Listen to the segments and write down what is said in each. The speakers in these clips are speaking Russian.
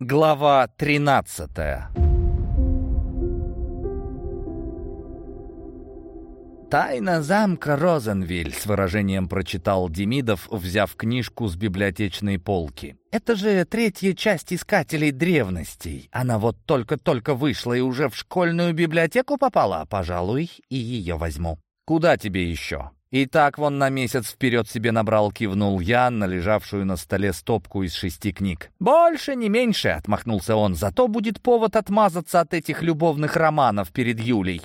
Глава 13 «Тайна замка Розенвиль», — с выражением прочитал Демидов, взяв книжку с библиотечной полки. «Это же третья часть «Искателей древностей». Она вот только-только вышла и уже в школьную библиотеку попала. Пожалуй, и ее возьму». «Куда тебе еще?» «И так вон на месяц вперед себе набрал», — кивнул я на лежавшую на столе стопку из шести книг. «Больше, не меньше», — отмахнулся он, «зато будет повод отмазаться от этих любовных романов перед Юлей».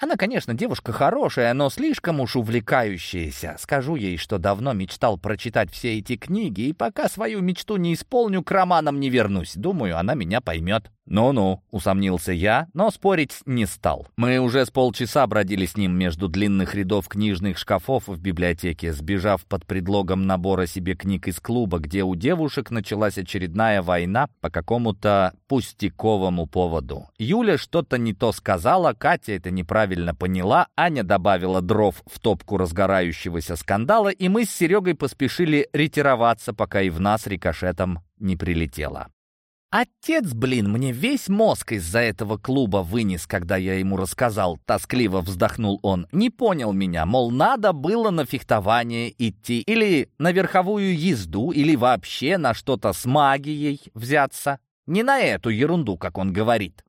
Она, конечно, девушка хорошая, но слишком уж увлекающаяся. Скажу ей, что давно мечтал прочитать все эти книги, и пока свою мечту не исполню, к романам не вернусь. Думаю, она меня поймет. «Ну-ну», — усомнился я, но спорить не стал. Мы уже с полчаса бродили с ним между длинных рядов книжных шкафов в библиотеке, сбежав под предлогом набора себе книг из клуба, где у девушек началась очередная война по какому-то пустяковому поводу. Юля что-то не то сказала, Катя это неправильно поняла, Аня добавила дров в топку разгорающегося скандала, и мы с Серегой поспешили ретироваться, пока и в нас рикошетом не прилетело. «Отец, блин, мне весь мозг из-за этого клуба вынес, когда я ему рассказал», — тоскливо вздохнул он. «Не понял меня, мол, надо было на фехтование идти, или на верховую езду, или вообще на что-то с магией взяться. Не на эту ерунду, как он говорит».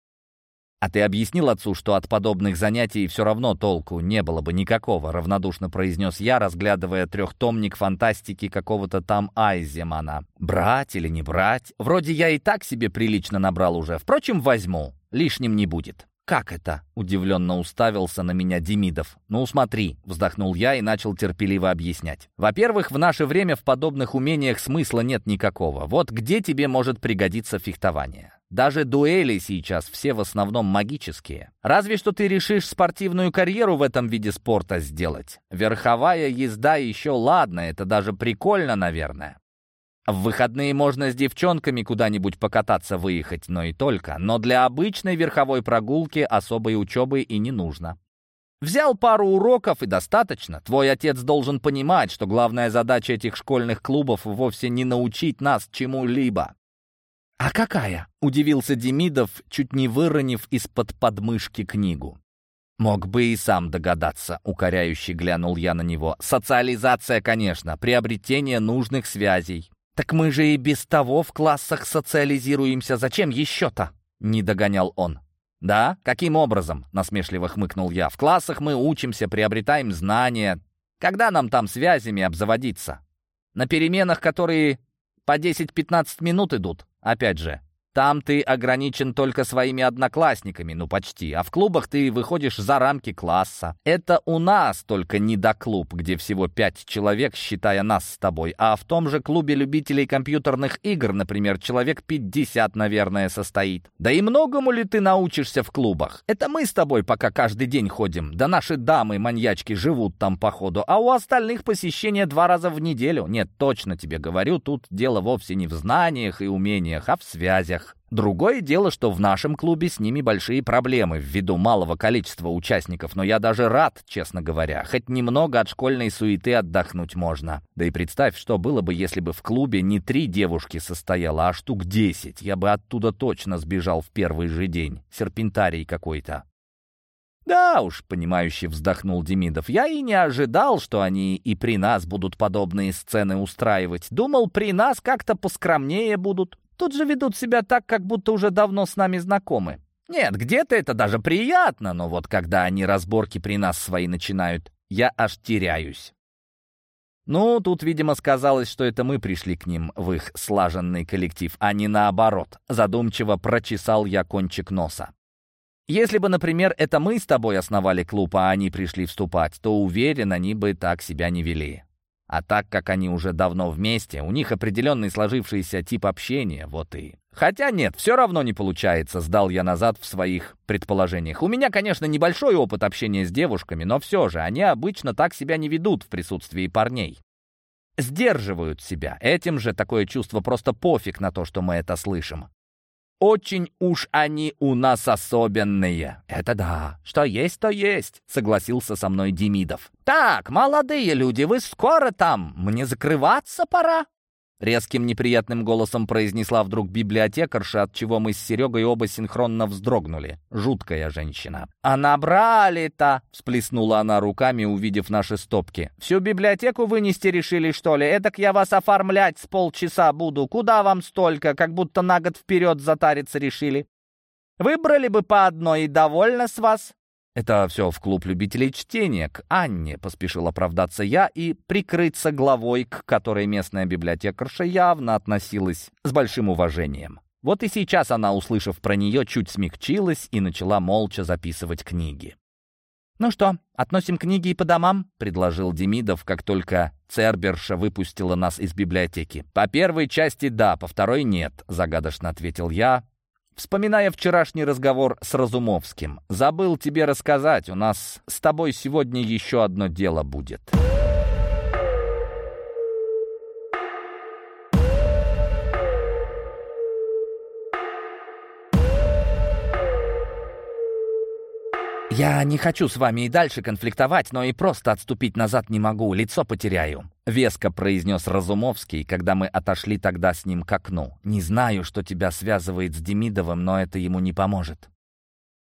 «А ты объяснил отцу, что от подобных занятий все равно толку не было бы никакого», равнодушно произнес я, разглядывая трехтомник фантастики какого-то там Айземана. «Брать или не брать? Вроде я и так себе прилично набрал уже. Впрочем, возьму. Лишним не будет». «Как это?» — удивленно уставился на меня Демидов. «Ну, смотри», — вздохнул я и начал терпеливо объяснять. «Во-первых, в наше время в подобных умениях смысла нет никакого. Вот где тебе может пригодиться фехтование? Даже дуэли сейчас все в основном магические. Разве что ты решишь спортивную карьеру в этом виде спорта сделать. Верховая езда еще ладно, это даже прикольно, наверное. В выходные можно с девчонками куда-нибудь покататься выехать, но и только. Но для обычной верховой прогулки особой учебы и не нужно. Взял пару уроков и достаточно. Твой отец должен понимать, что главная задача этих школьных клубов вовсе не научить нас чему-либо, «А какая?» — удивился Демидов, чуть не выронив из-под подмышки книгу. «Мог бы и сам догадаться», — укоряюще глянул я на него. «Социализация, конечно, приобретение нужных связей». «Так мы же и без того в классах социализируемся. Зачем еще-то?» — не догонял он. «Да? Каким образом?» — насмешливо хмыкнул я. «В классах мы учимся, приобретаем знания. Когда нам там связями обзаводиться? На переменах, которые по 10-15 минут идут? Опять же, там ты ограничен только своими одноклассниками, ну почти, а в клубах ты выходишь за рамки класса. Это у нас только не до клуб, где всего пять человек, считая нас с тобой, а в том же клубе любителей компьютерных игр, например, человек 50, наверное, состоит. Да и многому ли ты научишься в клубах? Это мы с тобой пока каждый день ходим, да наши дамы-маньячки живут там походу, а у остальных посещение два раза в неделю. Нет, точно тебе говорю, тут дело вовсе не в знаниях и умениях, а в связях. Другое дело, что в нашем клубе с ними большие проблемы ввиду малого количества участников, но я даже рад, честно говоря. Хоть немного от школьной суеты отдохнуть можно. Да и представь, что было бы, если бы в клубе не три девушки состояло, а штук десять. Я бы оттуда точно сбежал в первый же день. Серпентарий какой-то. «Да уж», — понимающе вздохнул Демидов, «я и не ожидал, что они и при нас будут подобные сцены устраивать. Думал, при нас как-то поскромнее будут». Тут же ведут себя так, как будто уже давно с нами знакомы. Нет, где-то это даже приятно, но вот когда они разборки при нас свои начинают, я аж теряюсь. Ну, тут, видимо, сказалось, что это мы пришли к ним в их слаженный коллектив, а не наоборот. Задумчиво прочесал я кончик носа. Если бы, например, это мы с тобой основали клуб, а они пришли вступать, то, уверен, они бы так себя не вели. А так как они уже давно вместе, у них определенный сложившийся тип общения, вот и... Хотя нет, все равно не получается, сдал я назад в своих предположениях. У меня, конечно, небольшой опыт общения с девушками, но все же они обычно так себя не ведут в присутствии парней. Сдерживают себя. Этим же такое чувство просто пофиг на то, что мы это слышим. Очень уж они у нас особенные. Это да. Что есть, то есть, согласился со мной Демидов. Так, молодые люди, вы скоро там? Мне закрываться пора? Резким неприятным голосом произнесла вдруг библиотекарша, от чего мы с Серегой оба синхронно вздрогнули. Жуткая женщина. «А набрали-то!» — всплеснула она руками, увидев наши стопки. «Всю библиотеку вынести решили, что ли? Эдак я вас оформлять с полчаса буду. Куда вам столько? Как будто на год вперед затариться решили. Выбрали бы по одной и довольно с вас. «Это все в клуб любителей чтения, к Анне», — поспешил оправдаться я и прикрыться главой, к которой местная библиотекарша явно относилась с большим уважением. Вот и сейчас она, услышав про нее, чуть смягчилась и начала молча записывать книги. «Ну что, относим книги и по домам?» — предложил Демидов, как только Церберша выпустила нас из библиотеки. «По первой части да, по второй нет», — загадочно ответил я, Вспоминая вчерашний разговор с Разумовским, забыл тебе рассказать, у нас с тобой сегодня еще одно дело будет. «Я не хочу с вами и дальше конфликтовать, но и просто отступить назад не могу, лицо потеряю», — веско произнес Разумовский, когда мы отошли тогда с ним к окну. «Не знаю, что тебя связывает с Демидовым, но это ему не поможет.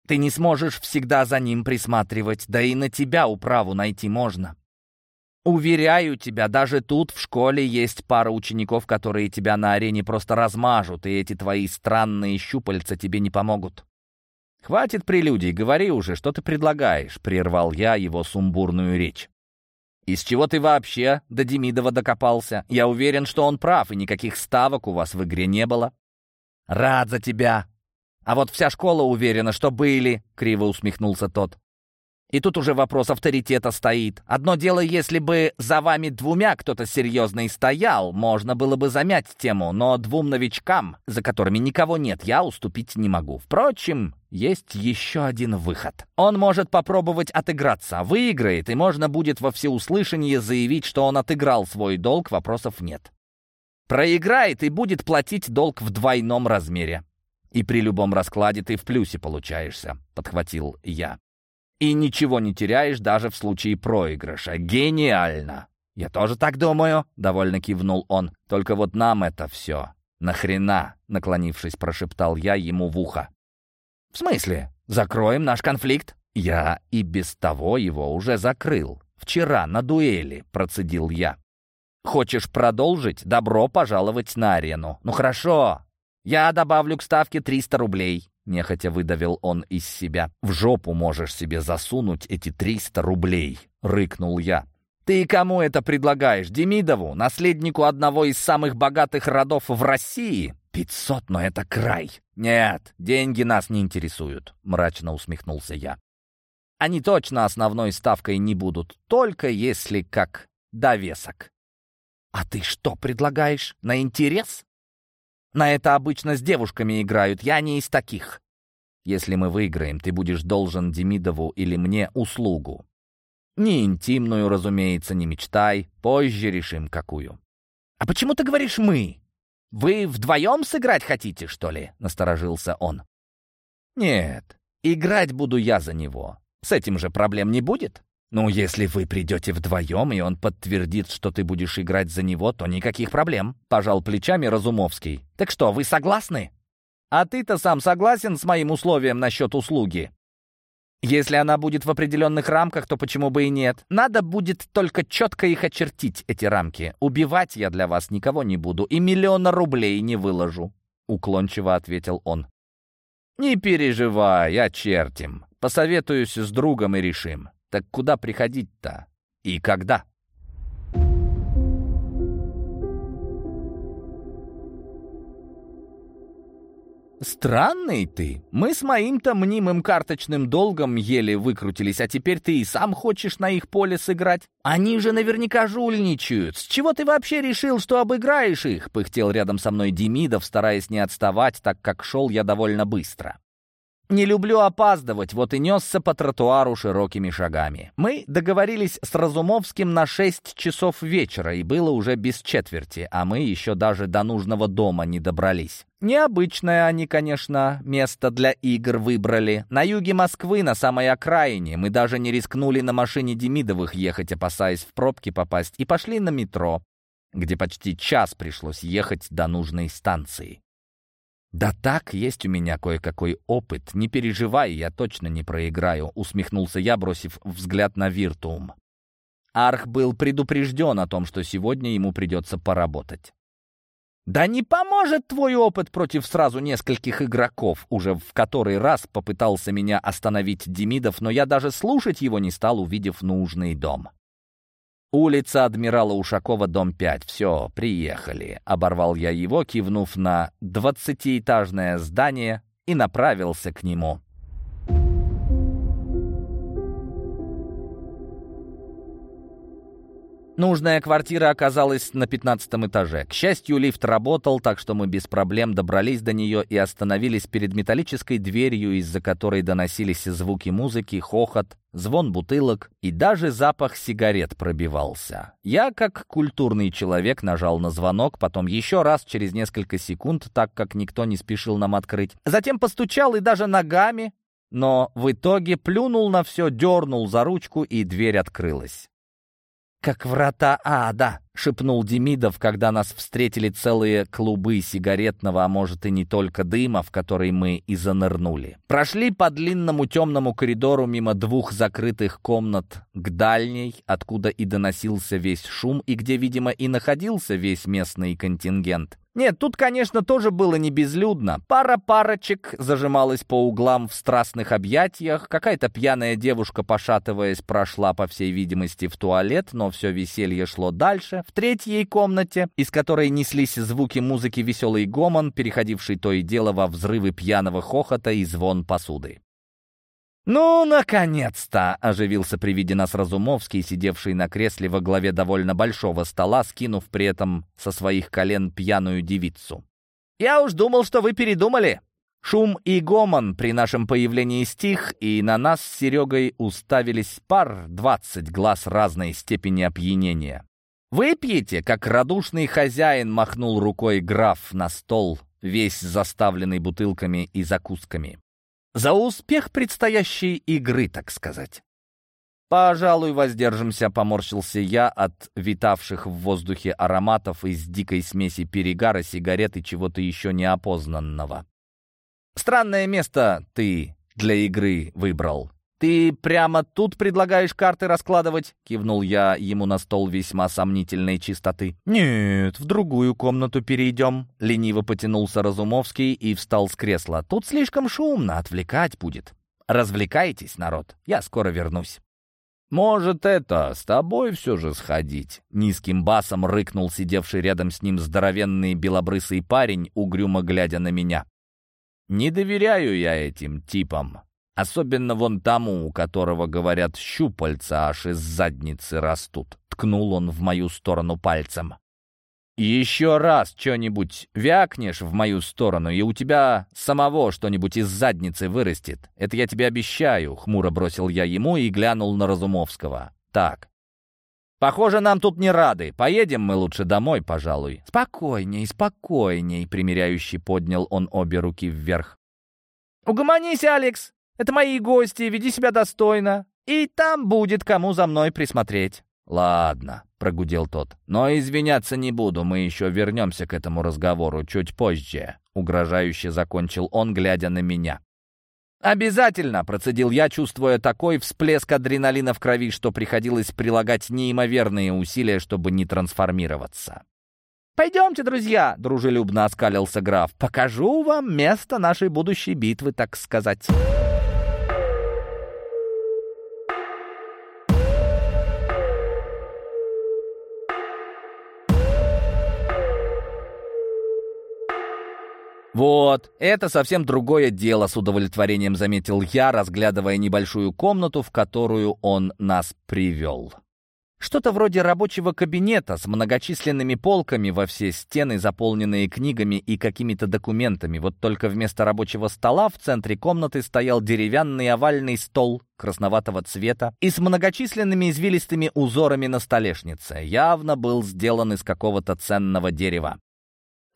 Ты не сможешь всегда за ним присматривать, да и на тебя управу найти можно. Уверяю тебя, даже тут в школе есть пара учеников, которые тебя на арене просто размажут, и эти твои странные щупальца тебе не помогут. «Хватит прелюдий, говори уже, что ты предлагаешь», — прервал я его сумбурную речь. «Из чего ты вообще до Демидова докопался? Я уверен, что он прав, и никаких ставок у вас в игре не было». «Рад за тебя!» «А вот вся школа уверена, что были», — криво усмехнулся тот. И тут уже вопрос авторитета стоит. Одно дело, если бы за вами двумя кто-то серьезный стоял, можно было бы замять тему, но двум новичкам, за которыми никого нет, я уступить не могу. Впрочем, есть еще один выход. Он может попробовать отыграться, выиграет, и можно будет во всеуслышание заявить, что он отыграл свой долг, вопросов нет. Проиграет и будет платить долг в двойном размере. И при любом раскладе ты в плюсе получаешься, подхватил я. И ничего не теряешь даже в случае проигрыша. Гениально! Я тоже так думаю, довольно кивнул он. Только вот нам это все. Нахрена? Наклонившись, прошептал я ему в ухо. В смысле? Закроем наш конфликт? Я и без того его уже закрыл. Вчера на дуэли, процедил я. Хочешь продолжить? Добро пожаловать на арену. Ну хорошо, я добавлю к ставке 300 рублей. Нехотя выдавил он из себя. «В жопу можешь себе засунуть эти триста рублей!» — рыкнул я. «Ты кому это предлагаешь? Демидову, наследнику одного из самых богатых родов в России? Пятьсот, но это край!» «Нет, деньги нас не интересуют», — мрачно усмехнулся я. «Они точно основной ставкой не будут, только если как довесок». «А ты что предлагаешь? На интерес?» На это обычно с девушками играют, я не из таких. Если мы выиграем, ты будешь должен Демидову или мне услугу. Не интимную, разумеется, не мечтай. Позже решим, какую. А почему ты говоришь «мы»? Вы вдвоем сыграть хотите, что ли? Насторожился он. Нет, играть буду я за него. С этим же проблем не будет. «Ну, если вы придете вдвоем, и он подтвердит, что ты будешь играть за него, то никаких проблем», — пожал плечами Разумовский. «Так что, вы согласны?» «А ты-то сам согласен с моим условием насчет услуги?» «Если она будет в определенных рамках, то почему бы и нет? Надо будет только четко их очертить, эти рамки. Убивать я для вас никого не буду и миллиона рублей не выложу», — уклончиво ответил он. «Не переживай, очертим. Посоветуюсь с другом и решим. Так куда приходить-то? И когда? «Странный ты. Мы с моим-то мнимым карточным долгом еле выкрутились, а теперь ты и сам хочешь на их поле сыграть? Они же наверняка жульничают. С чего ты вообще решил, что обыграешь их?» — пыхтел рядом со мной Демидов, стараясь не отставать, так как шел я довольно быстро. Не люблю опаздывать, вот и несся по тротуару широкими шагами. Мы договорились с Разумовским на шесть часов вечера, и было уже без четверти, а мы еще даже до нужного дома не добрались. Необычное они, конечно, место для игр выбрали. На юге Москвы, на самой окраине, мы даже не рискнули на машине Демидовых ехать, опасаясь в пробки попасть, и пошли на метро. где почти час пришлось ехать до нужной станции. «Да так, есть у меня кое-какой опыт. Не переживай, я точно не проиграю», — усмехнулся я, бросив взгляд на Виртуум. Арх был предупрежден о том, что сегодня ему придется поработать. «Да не поможет твой опыт против сразу нескольких игроков!» Уже в который раз попытался меня остановить Демидов, но я даже слушать его не стал, увидев нужный дом. «Улица адмирала Ушакова, дом 5. Все, приехали», — оборвал я его, кивнув на двадцатиэтажное здание и направился к нему. Нужная квартира оказалась на пятнадцатом этаже. К счастью, лифт работал, так что мы без проблем добрались до нее и остановились перед металлической дверью, из-за которой доносились звуки музыки, хохот, звон бутылок и даже запах сигарет пробивался. Я, как культурный человек, нажал на звонок, потом еще раз через несколько секунд, так как никто не спешил нам открыть. Затем постучал и даже ногами, но в итоге плюнул на все, дернул за ручку, и дверь открылась как врата ада», — шепнул Демидов, когда нас встретили целые клубы сигаретного, а может и не только дыма, в который мы и занырнули. Прошли по длинному темному коридору мимо двух закрытых комнат к дальней, откуда и доносился весь шум, и где, видимо, и находился весь местный контингент. Нет, тут, конечно, тоже было не безлюдно. Пара парочек зажималась по углам в страстных объятиях, какая-то пьяная девушка, пошатываясь, прошла, по всей видимости, в туалет, но все веселье шло дальше. В третьей комнате, из которой неслись звуки музыки веселый гомон, переходивший то и дело во взрывы пьяного хохота и звон посуды. «Ну, наконец-то!» — оживился при виде нас Разумовский, сидевший на кресле во главе довольно большого стола, скинув при этом со своих колен пьяную девицу. «Я уж думал, что вы передумали!» Шум и гомон при нашем появлении стих, и на нас с Серегой уставились пар двадцать глаз разной степени опьянения. «Выпьете?» — как радушный хозяин махнул рукой граф на стол, весь заставленный бутылками и закусками. За успех предстоящей игры, так сказать. «Пожалуй, воздержимся», — поморщился я от витавших в воздухе ароматов из дикой смеси перегара, сигарет и чего-то еще неопознанного. «Странное место ты для игры выбрал. «Ты прямо тут предлагаешь карты раскладывать?» — кивнул я ему на стол весьма сомнительной чистоты. «Нет, в другую комнату перейдем», — лениво потянулся Разумовский и встал с кресла. «Тут слишком шумно, отвлекать будет. Развлекайтесь, народ, я скоро вернусь». «Может, это, с тобой все же сходить?» Низким басом рыкнул сидевший рядом с ним здоровенный белобрысый парень, угрюмо глядя на меня. «Не доверяю я этим типам. Особенно вон тому, у которого, говорят, щупальца аж из задницы растут. Ткнул он в мою сторону пальцем. «Еще раз что-нибудь вякнешь в мою сторону, и у тебя самого что-нибудь из задницы вырастет. Это я тебе обещаю», — хмуро бросил я ему и глянул на Разумовского. «Так, Похоже, нам тут не рады. Поедем мы лучше домой, пожалуй. Спокойней, спокойней, примиряющий поднял он обе руки вверх. Угомонись, Алекс. Это мои гости, веди себя достойно, и там будет кому за мной присмотреть». «Ладно», — прогудел тот, — «но извиняться не буду, мы еще вернемся к этому разговору чуть позже», — угрожающе закончил он, глядя на меня. «Обязательно!» — процедил я, чувствуя такой всплеск адреналина в крови, что приходилось прилагать неимоверные усилия, чтобы не трансформироваться. «Пойдемте, друзья!» — дружелюбно оскалился граф. «Покажу вам место нашей будущей битвы, так сказать». «Вот, это совсем другое дело», — с удовлетворением заметил я, разглядывая небольшую комнату, в которую он нас привел. Что-то вроде рабочего кабинета с многочисленными полками во все стены, заполненные книгами и какими-то документами. Вот только вместо рабочего стола в центре комнаты стоял деревянный овальный стол красноватого цвета и с многочисленными извилистыми узорами на столешнице. Явно был сделан из какого-то ценного дерева.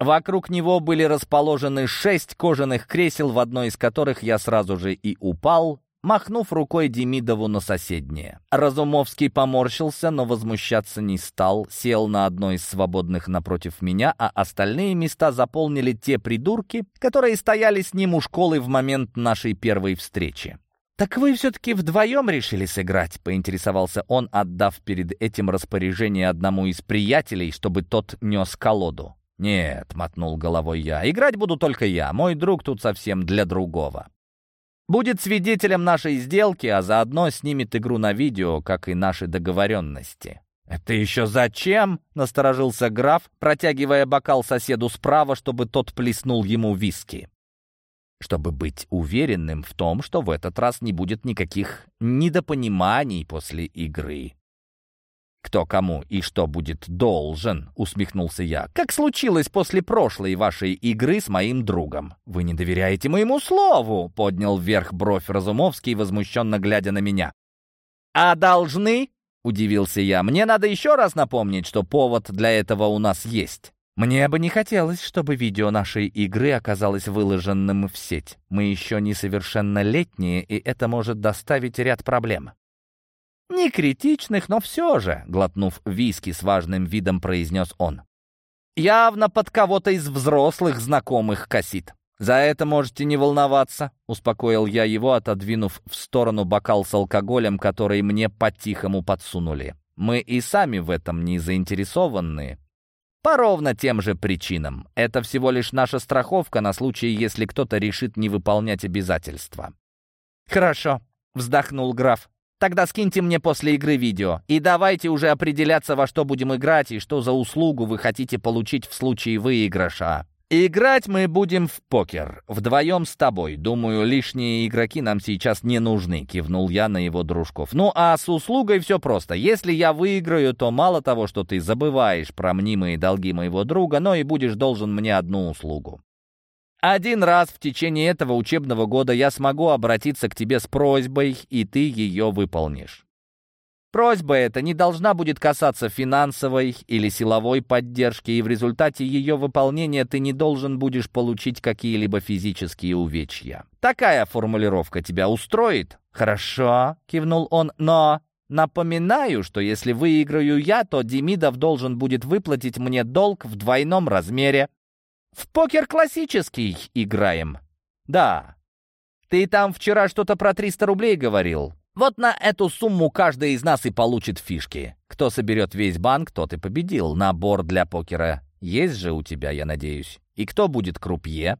Вокруг него были расположены шесть кожаных кресел, в одно из которых я сразу же и упал, махнув рукой Демидову на соседнее. Разумовский поморщился, но возмущаться не стал, сел на одно из свободных напротив меня, а остальные места заполнили те придурки, которые стояли с ним у школы в момент нашей первой встречи. «Так вы все-таки вдвоем решили сыграть?» — поинтересовался он, отдав перед этим распоряжение одному из приятелей, чтобы тот нес колоду. «Нет», — мотнул головой я, — «играть буду только я, мой друг тут совсем для другого». Будет свидетелем нашей сделки, а заодно снимет игру на видео, как и наши договоренности. «Это еще зачем?» — насторожился граф, протягивая бокал соседу справа, чтобы тот плеснул ему виски чтобы быть уверенным в том, что в этот раз не будет никаких недопониманий после игры. «Кто кому и что будет должен», — усмехнулся я. «Как случилось после прошлой вашей игры с моим другом?» «Вы не доверяете моему слову», — поднял вверх бровь Разумовский, возмущенно глядя на меня. «А должны?» — удивился я. «Мне надо еще раз напомнить, что повод для этого у нас есть». Мне бы не хотелось, чтобы видео нашей игры оказалось выложенным в сеть. Мы еще несовершеннолетние, и это может доставить ряд проблем. «Не критичных, но все же», — глотнув виски с важным видом, произнес он. «Явно под кого-то из взрослых знакомых косит. За это можете не волноваться», — успокоил я его, отодвинув в сторону бокал с алкоголем, который мне по-тихому подсунули. «Мы и сами в этом не заинтересованы, по ровно тем же причинам. Это всего лишь наша страховка на случай, если кто-то решит не выполнять обязательства. «Хорошо», — вздохнул граф. «Тогда скиньте мне после игры видео. И давайте уже определяться, во что будем играть и что за услугу вы хотите получить в случае выигрыша». «Играть мы будем в покер. Вдвоем с тобой. Думаю, лишние игроки нам сейчас не нужны», — кивнул я на его дружков. «Ну а с услугой все просто. Если я выиграю, то мало того, что ты забываешь про мнимые долги моего друга, но и будешь должен мне одну услугу. Один раз в течение этого учебного года я смогу обратиться к тебе с просьбой, и ты ее выполнишь. Просьба эта не должна будет касаться финансовой или силовой поддержки, и в результате ее выполнения ты не должен будешь получить какие-либо физические увечья. Такая формулировка тебя устроит? Хорошо, кивнул он, но... Напоминаю, что если выиграю я, то Демидов должен будет выплатить мне долг в двойном размере. В покер классический играем. Да. Ты там вчера что-то про 300 рублей говорил. Вот на эту сумму каждый из нас и получит фишки. Кто соберет весь банк, тот и победил. Набор для покера есть же у тебя, я надеюсь. И кто будет крупье?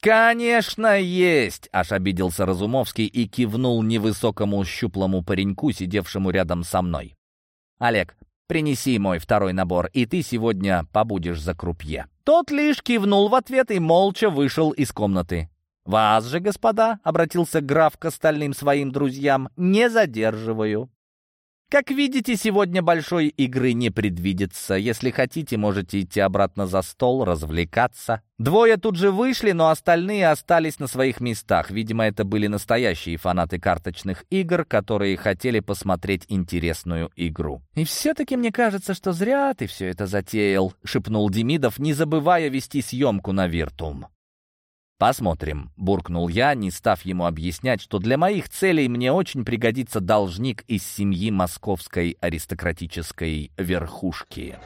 «Конечно, есть!» — аж обиделся Разумовский и кивнул невысокому щуплому пареньку, сидевшему рядом со мной. «Олег, принеси мой второй набор, и ты сегодня побудешь за крупье». Тот лишь кивнул в ответ и молча вышел из комнаты. «Вас же, господа», — обратился граф к остальным своим друзьям, — «не задерживаю». Как видите, сегодня большой игры не предвидится. Если хотите, можете идти обратно за стол, развлекаться. Двое тут же вышли, но остальные остались на своих местах. Видимо, это были настоящие фанаты карточных игр, которые хотели посмотреть интересную игру. «И все-таки мне кажется, что зря ты все это затеял», — шепнул Демидов, не забывая вести съемку на Виртум. «Посмотрим», — буркнул я, не став ему объяснять, что для моих целей мне очень пригодится должник из семьи московской аристократической верхушки.